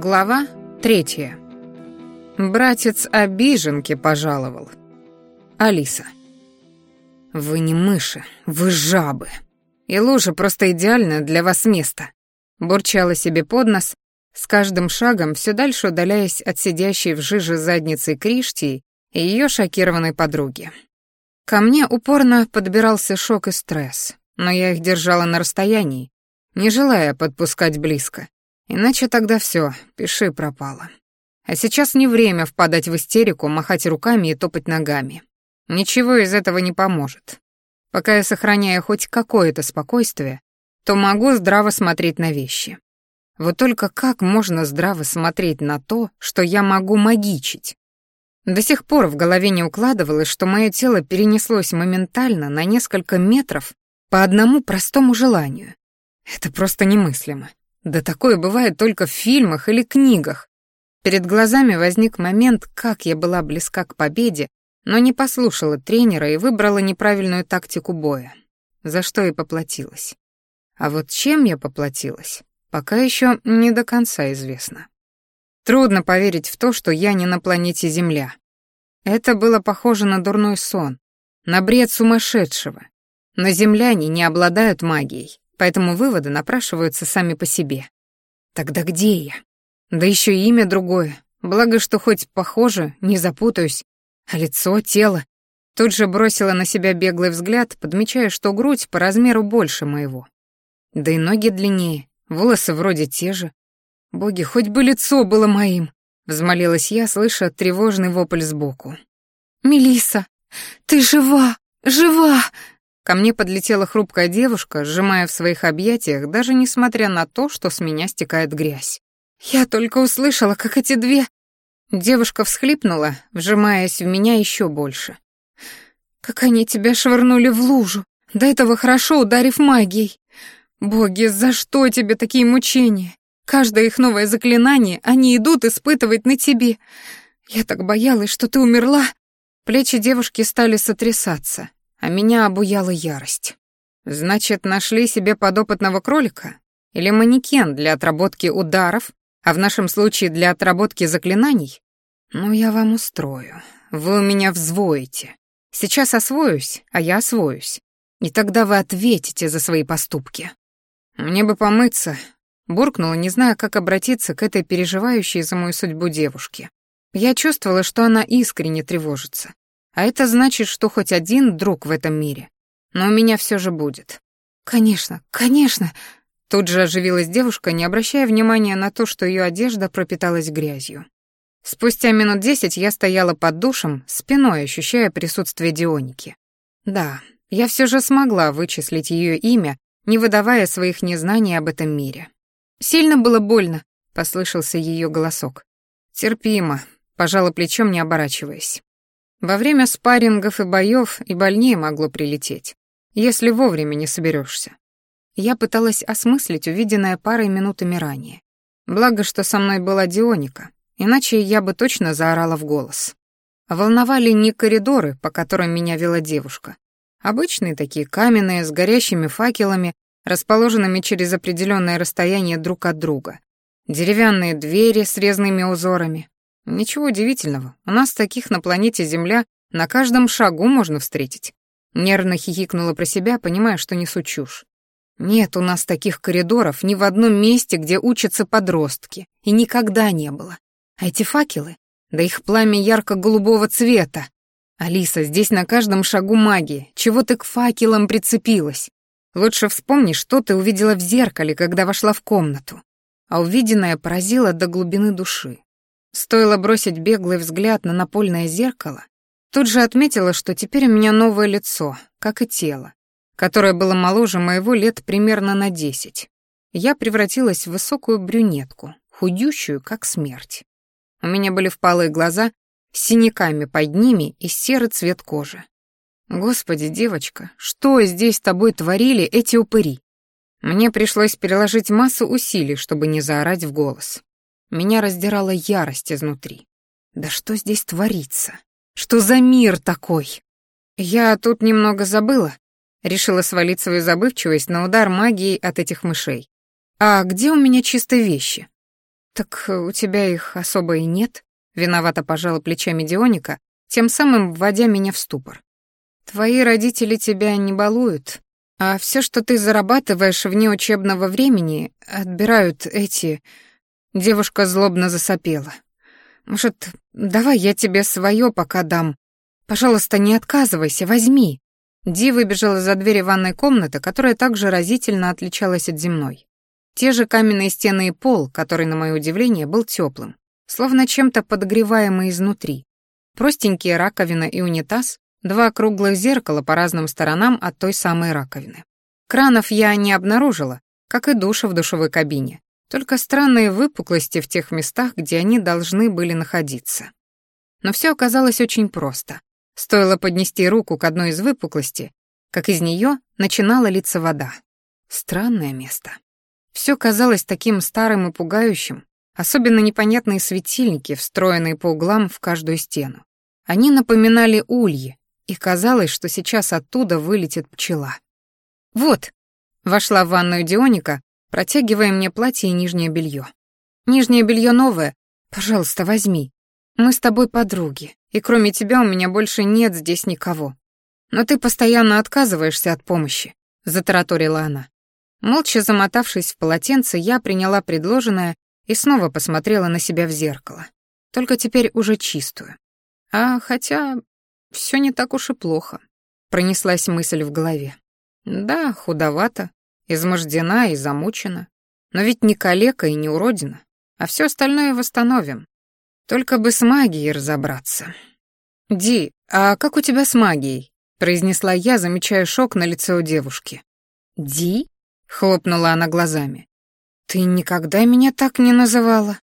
Глава третья. Братец обиженки пожаловал. Алиса. Вы не мыши, вы жабы. И лужа просто идеальное для вас место. Бурчала себе под нос, с каждым шагом все дальше удаляясь от сидящей в жиже задницы Криштии и ее шокированной подруги. Ко мне упорно подбирался шок и стресс, но я их держала на расстоянии, не желая подпускать близко. Иначе тогда все, пиши пропало. А сейчас не время впадать в истерику, махать руками и топать ногами. Ничего из этого не поможет. Пока я сохраняю хоть какое-то спокойствие, то могу здраво смотреть на вещи. Вот только как можно здраво смотреть на то, что я могу магичить? До сих пор в голове не укладывалось, что мое тело перенеслось моментально на несколько метров по одному простому желанию. Это просто немыслимо. Да такое бывает только в фильмах или книгах. Перед глазами возник момент, как я была близка к победе, но не послушала тренера и выбрала неправильную тактику боя, за что и поплатилась. А вот чем я поплатилась, пока еще не до конца известно. Трудно поверить в то, что я не на планете Земля. Это было похоже на дурной сон, на бред сумасшедшего. Но земляне не обладают магией поэтому выводы напрашиваются сами по себе. Тогда где я? Да еще имя другое. Благо, что хоть похоже, не запутаюсь. А лицо, тело. Тут же бросила на себя беглый взгляд, подмечая, что грудь по размеру больше моего. Да и ноги длиннее, волосы вроде те же. Боги, хоть бы лицо было моим, взмолилась я, слыша тревожный вопль сбоку. Мелиса, ты жива, жива! Ко мне подлетела хрупкая девушка, сжимая в своих объятиях, даже несмотря на то, что с меня стекает грязь. «Я только услышала, как эти две...» Девушка всхлипнула, вжимаясь в меня еще больше. «Как они тебя швырнули в лужу, до этого хорошо ударив магией. Боги, за что тебе такие мучения? Каждое их новое заклинание они идут испытывать на тебе. Я так боялась, что ты умерла». Плечи девушки стали сотрясаться а меня обуяла ярость. Значит, нашли себе подопытного кролика? Или манекен для отработки ударов, а в нашем случае для отработки заклинаний? Ну, я вам устрою. Вы у меня взвоите. Сейчас освоюсь, а я освоюсь. И тогда вы ответите за свои поступки. Мне бы помыться, буркнула, не зная, как обратиться к этой переживающей за мою судьбу девушке. Я чувствовала, что она искренне тревожится. А это значит, что хоть один друг в этом мире. Но у меня все же будет. Конечно, конечно. Тут же оживилась девушка, не обращая внимания на то, что ее одежда пропиталась грязью. Спустя минут десять я стояла под душем, спиной ощущая присутствие Дионики. Да, я все же смогла вычислить ее имя, не выдавая своих незнаний об этом мире. «Сильно было больно», — послышался ее голосок. «Терпимо», — пожала плечом, не оборачиваясь. Во время спаррингов и боев и больнее могло прилететь, если вовремя не соберешься. Я пыталась осмыслить увиденное парой минутами ранее. Благо, что со мной была Дионика, иначе я бы точно заорала в голос. Волновали не коридоры, по которым меня вела девушка. Обычные такие каменные, с горящими факелами, расположенными через определенное расстояние друг от друга. Деревянные двери с резными узорами, Ничего удивительного, у нас таких на планете Земля на каждом шагу можно встретить. Нервно хихикнула про себя, понимая, что несу чушь. Нет у нас таких коридоров ни в одном месте, где учатся подростки, и никогда не было. А эти факелы, да их пламя ярко-голубого цвета. Алиса, здесь на каждом шагу магия, чего ты к факелам прицепилась? Лучше вспомни, что ты увидела в зеркале, когда вошла в комнату. А увиденное поразило до глубины души. Стоило бросить беглый взгляд на напольное зеркало, тут же отметила, что теперь у меня новое лицо, как и тело, которое было моложе моего лет примерно на десять. Я превратилась в высокую брюнетку, худющую, как смерть. У меня были впалые глаза с синяками под ними и серый цвет кожи. Господи, девочка, что здесь с тобой творили эти упыри? Мне пришлось переложить массу усилий, чтобы не заорать в голос. Меня раздирала ярость изнутри. Да что здесь творится? Что за мир такой? Я тут немного забыла. Решила свалить свою забывчивость на удар магии от этих мышей. А где у меня чистые вещи? Так у тебя их особо и нет. Виновато пожала плечами Дионика, тем самым вводя меня в ступор. Твои родители тебя не балуют, а все, что ты зарабатываешь вне учебного времени, отбирают эти Девушка злобно засопела. «Может, давай я тебе свое пока дам? Пожалуйста, не отказывайся, возьми». Ди выбежала за дверь ванной комнаты, которая также разительно отличалась от земной. Те же каменные стены и пол, который, на мое удивление, был теплым, словно чем-то подогреваемый изнутри. Простенькие раковина и унитаз, два круглых зеркала по разным сторонам от той самой раковины. Кранов я не обнаружила, как и душа в душевой кабине. Только странные выпуклости в тех местах, где они должны были находиться. Но все оказалось очень просто. Стоило поднести руку к одной из выпуклостей, как из нее начинала литься вода. Странное место. Все казалось таким старым и пугающим, особенно непонятные светильники, встроенные по углам в каждую стену. Они напоминали ульи, и казалось, что сейчас оттуда вылетит пчела. «Вот!» — вошла в ванную Дионика, протягивая мне платье и нижнее белье. «Нижнее белье новое. Пожалуйста, возьми. Мы с тобой подруги, и кроме тебя у меня больше нет здесь никого. Но ты постоянно отказываешься от помощи», — затараторила она. Молча замотавшись в полотенце, я приняла предложенное и снова посмотрела на себя в зеркало. Только теперь уже чистую. А хотя все не так уж и плохо. Пронеслась мысль в голове. Да, худовато, измождена и замучена. Но ведь не калека и не уродина, а все остальное восстановим. Только бы с магией разобраться. «Ди, а как у тебя с магией?» — произнесла я, замечая шок на лице у девушки. «Ди?» — хлопнула она глазами. «Ты никогда меня так не называла».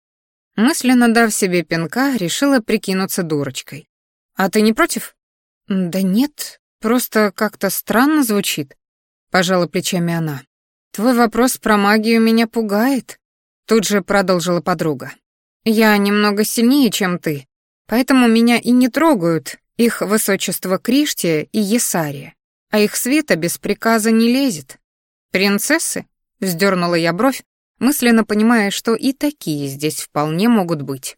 Мысленно дав себе пинка, решила прикинуться дурочкой. «А ты не против?» «Да нет, просто как-то странно звучит», — пожала плечами она. «Твой вопрос про магию меня пугает», — тут же продолжила подруга. «Я немного сильнее, чем ты, поэтому меня и не трогают их высочество Криштия и Есария, а их света без приказа не лезет. Принцессы?» — вздернула я бровь, мысленно понимая, что и такие здесь вполне могут быть.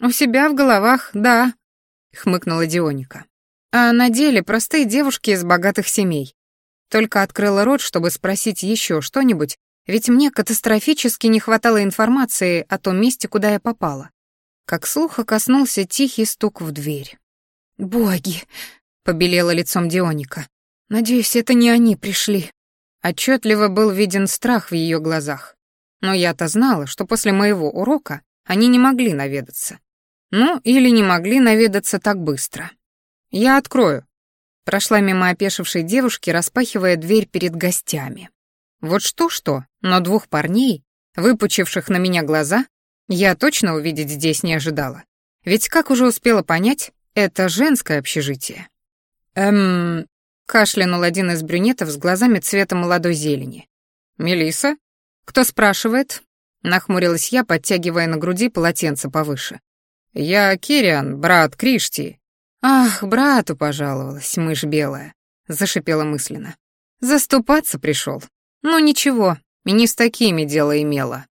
«У себя в головах, да», — хмыкнула Дионика. «А на деле простые девушки из богатых семей, только открыла рот, чтобы спросить еще что-нибудь, ведь мне катастрофически не хватало информации о том месте, куда я попала. Как слуха коснулся тихий стук в дверь. «Боги!» — побелело лицом Дионика. «Надеюсь, это не они пришли». Отчетливо был виден страх в ее глазах. Но я-то знала, что после моего урока они не могли наведаться. Ну, или не могли наведаться так быстро. «Я открою», Прошла мимо опешившей девушки, распахивая дверь перед гостями. Вот что-что, но двух парней, выпучивших на меня глаза, я точно увидеть здесь не ожидала. Ведь, как уже успела понять, это женское общежитие. Эм... Кашлянул один из брюнетов с глазами цвета молодой зелени. Мелиса? Кто спрашивает? Нахмурилась я, подтягивая на груди полотенце повыше. «Я Кириан, брат Кришти, «Ах, брату пожаловалась, мышь белая», — зашипела мысленно. «Заступаться пришел. Ну ничего, и не с такими дело имела».